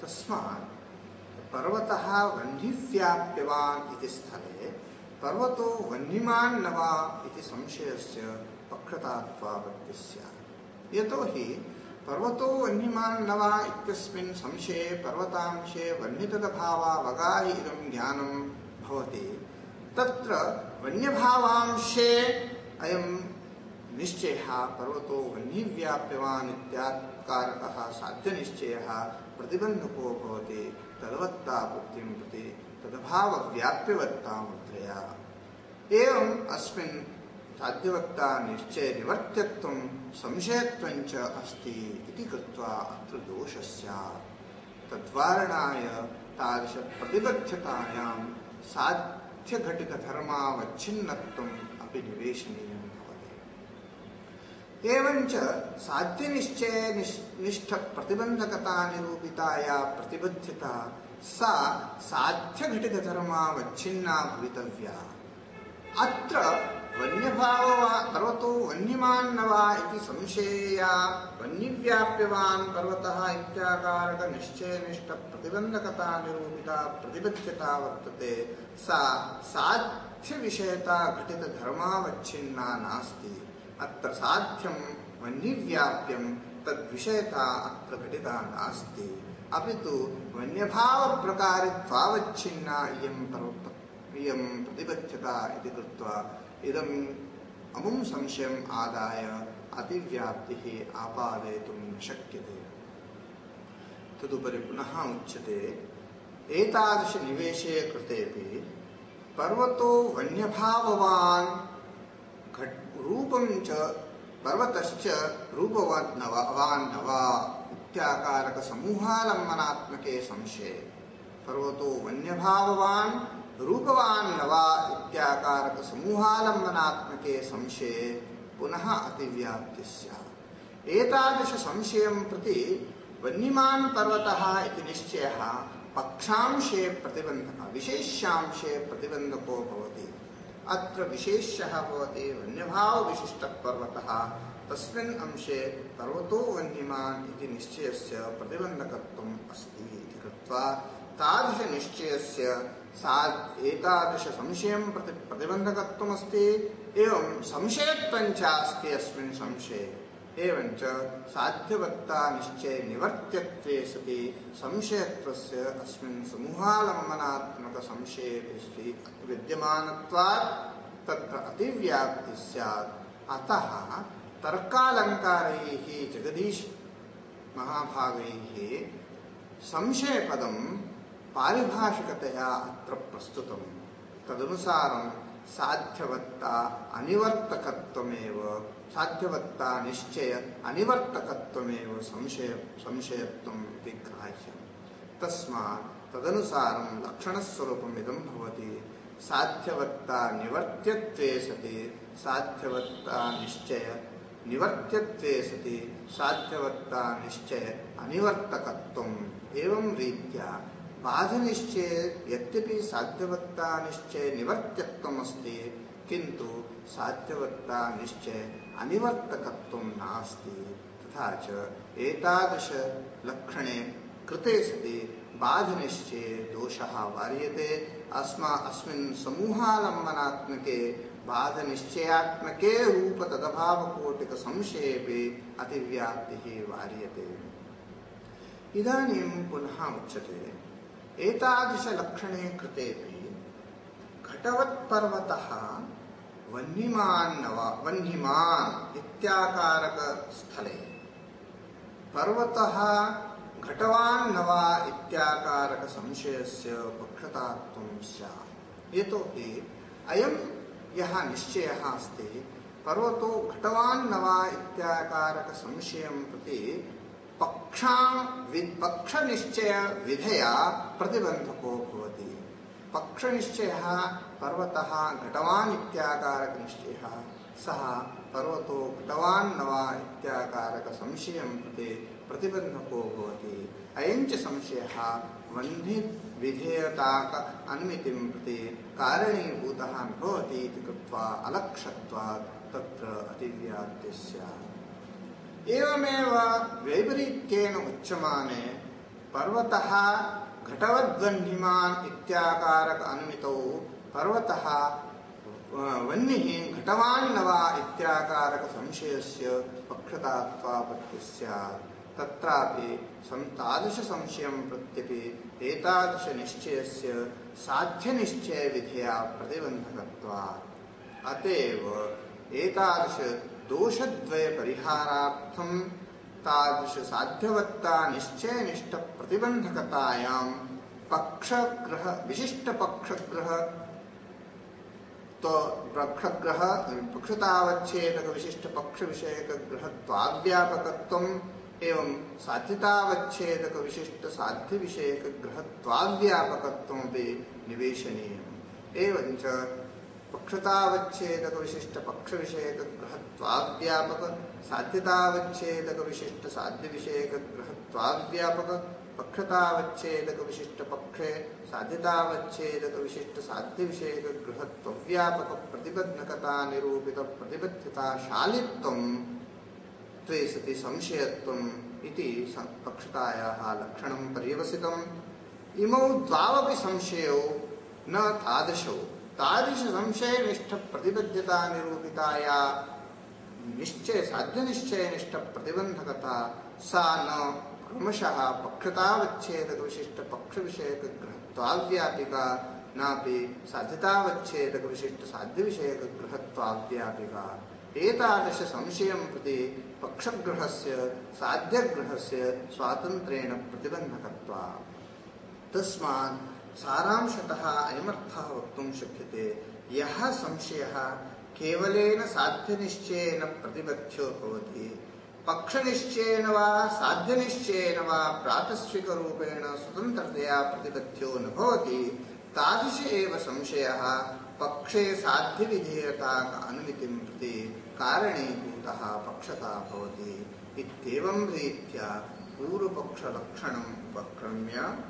तस्मात् पर्वतः वह्निव्याप्यवान् इति स्थले पर्वतो वह्निमान् न वा इति संशयस्य पक्षतात्वावत्तिः स्यात् यतोहि पर्वतो वह्निमान् न इत्यस्मिन् संशये पर्वतांशे वह्नितदभावावगाहि इदं ज्ञानं भवति। तत्र वन्यभावांशे अयं निश्चयः पर्वतो वह्निव्याप्यवान् इत्याकारकः साध्यनिश्चयः प्रतिबन्धको भवति, तदवत्ता बुद्धिं प्रति तदभावव्याप्यवत्ता मुद्रया। एवम् अस्मिन् साध्यवत्ता निश्चय निवर्त्यत्वं संशयत्वञ्च अस्ति इति कृत्वा अत्र दोषः स्यात्। तद्वारणाय तादृशप्रतिबद्धतायां साध्यघटितधर्मावच्छिन्नत्वम् अपि निवेशनीयं भवति एवञ्च साध्यनिश्चये निष्ठप्रतिबन्धकता निरूपिताया प्रतिबद्धता, सा साध्यघटितधर्मावच्छिन्ना भवितव्या। अत्र वन्यभाववा पर्वतो वन्यमान् न वा इति संशयया वन्यव्याप्यवान् पर्वतः निरूपिता प्रतिबद्धता वर्तते, सा साध्यविषयता घटितधर्मावच्छिन्ना नास्ति। अत्र साध्यं वन्यव्याप्यं तद्विषयता अत्र घटिता नास्ति। अपि तु वन्यभावप्रकारित्वावच्छिन्ना इयं इयं प्रतिबद्धता इति कृत्वा इदम् अमुं संशयम् आदाय अतिव्याप्तिः आपादयितुं न शक्यते। तदुपरि पुनः उच्यते, एतादृशनिवेशे कृतेपि पर्वतो वन्यभाववान् घट् रूपं च पर्वतश्च रूपवान् न वा वान् न वा इत्याकारकसमूहालम्बनात्मके संशये। पर्वतो वन्यभाववान् रूपवान् न वा इत्याकारकसमूहालम्बनात्मके पुनः अतिव्याप्तिः एतादृशसंशयं प्रति वन्यमान् पर्वतः इति निश्चयः पक्षांशे प्रतिबन्धकः, विशेष्यांशे प्रतिबन्धको भवति। अत्र विशेष्यः भवति वन्यभावविशिष्टः पर्वत तस्मिन् अंशे पर्वतो वन्यमान् इति निश्चयस्य प्रतिबन्धकत्वम् अस्ति इति कृत्वा तादृशनिश्चयस्य सा एतादृशसंशयं प्रति प्रतिबन्धकत्वमस्ति एवं संशयत्वञ्च अस्ति अस्मिन् संशये। एवञ्च साध्यवत्ता निश्चयनिवर्त्यत्वे सति संशयत्वस्य अस्मिन् समूहालम्बनात्मकसंशये अस्ति विद्यमानत्वात् तत्र अतिव्याप्तिः स्यात्। अतः तर्कालङ्कारैः जगदीश महाभागैः संशयपदं पारिभाषिकतया अत्र प्रस्तुतं तदनुसारं साध्यवत्ता अनिवर्तकत्वमेव साध्यवत्ता निश्चय अनिवर्तकत्वमेव संशय संशयत्वम् इति ग्राह्यं तस्मात् तदनुसारं लक्षणस्वरूपम् साध्यवत्ता निवर्त्यत्वे सति साध्यवत्ता निश्चय निवर्त्यत्वे सति साध्यवत्ता निश्चय अनिवर्तकत्वम्। एवं रीत्या बाधनिश्चये यद्यपि साध्यवत्ता निश्चय निवर्त्यत्वम् अस्ति किन्तु साध्यवत्ता निश्चय अनिवर्तकत्वं नास्ति। तथा च एतादृशलक्षणे कृते सति बाधनिश्चये दोषः वार्यते। अस्मा अस्मिन् समूहालम्बनात्मके बाधनिश्चयात्मके रूपतदभावकोटिकसंशयेपि अतिव्याप्तिः वार्यते। इदानीं पुनः उच्यते। एतादृशलक्षणे कृतेपि घटवत्पर्वतः वह्निमान् न वा वह्निमान् इत्याकारकस्थले पर्वतः घटवान् न वा इत्याकारकसंशयस्य पक्षतात्वं स्यात्। यतोहि अयं यः निश्चयः अस्ति, पर्वतो घटवान् न वा इत्याकारकसंशयं प्रति पक्षा पक्षनिश्चयविधया प्रतिबन्धको भवति। पक्षनिश्चयः पर्वतः घटवान् इत्याकारकनिश्चयः। सः पर्वतो घटवान् न वा इत्याकारकसंशयं प्रति प्रतिबन्धको भवति। अयञ्च संशयः वह्निविधेयताक प्रति कारणीभूतः न भवति इति कृत्वा अलक्षत्वात् तत्र पर्वतः घटवद्वह्निमान् इत्याकारक अनुमितौ पर्वतः वह्निः घटवान् न वा इत्याकारक संशयस्य पक्षतात्वापत्तिः स्यात् तत्रापि सं तादृशसंशयं प्रत्यपि एतादृशनिश्चयस्य साध्यनिश्चयविधया प्रतिबन्धकत्वात्। अत एव एतादृशदोषद्वयपरिहारार्थं तादृशसाध्यवत्ता निश्चयनिष्ठप्रतिबन्धकतायां पक्षग्रह विशिष्टपक्षग्रह। तो पक्षग्रह पक्षतावच्छेदक विशिष्ट पक्ष विषयक ग्रहत्वाव्यापकत्वम् एवं साध्यतावच्छेदक विशिष्ट साध्य विषयक ग्रहत्वाव्यापकत्वमपि निवेशनीयम् एवञ्च पक्षतावच्छेदक विशिष्ट पक्ष विषयक ग्रहत्वाव्यापक साध्यतावच्छेदक विशिष्ट साध्य विषयक ग्रहत्वाव्यापक पक्षतावच्छेदक विशिष्ट पक्षे साध्यतावच्छेदक विशिष्ट साध्य विषयक गृहत्वव्यापक प्रतिबद्धकता निरूपित प्रतिबद्धता शालित्वं त्वे सति संशयत्वम् इति पक्षतायाः लक्षणं पर्यवसितम् इमौ द्वावपि संशयौ न तादृशौ। तादृशसंशयनिष्ठप्रतिबद्धता निरूपिताया। निश्चय साध्यनिश्चयनिष्ठप्रतिबन्धकता सा न क्रमशः पक्षतावच्छेदक विशिष्ट पक्ष विषयक ग्रहत्वाव्यापिका नापि साध्यतावच्छेदक विशिष्ट साध्य विषयक ग्रहत्वाव्यापिका एतादृश संशयं प्रति पक्षग्रहस्य साध्यग्रहस्य स्वातन्त्र्येण प्रतिबन्धकत्वा तस्मात् सारांशतः अयमर्थः वक्तुं शक्यते। यः संशयः केवलेन साध्यनिश्चयेन प्रतिबद्धो भवति। पक्षनिश्चयेन वा साध्यनिश्चयेन वा प्रातस्विकरूपेण स्वतन्त्रतया प्रतिबद्धो न भवति। तादृश एव संशयः पक्षे साध्यविधेयता अनुमितिं प्रति कारणीभूतः पक्षता भवति। इत्येवं रीत्या पूर्वपक्षलक्षणम् उपक्रम्य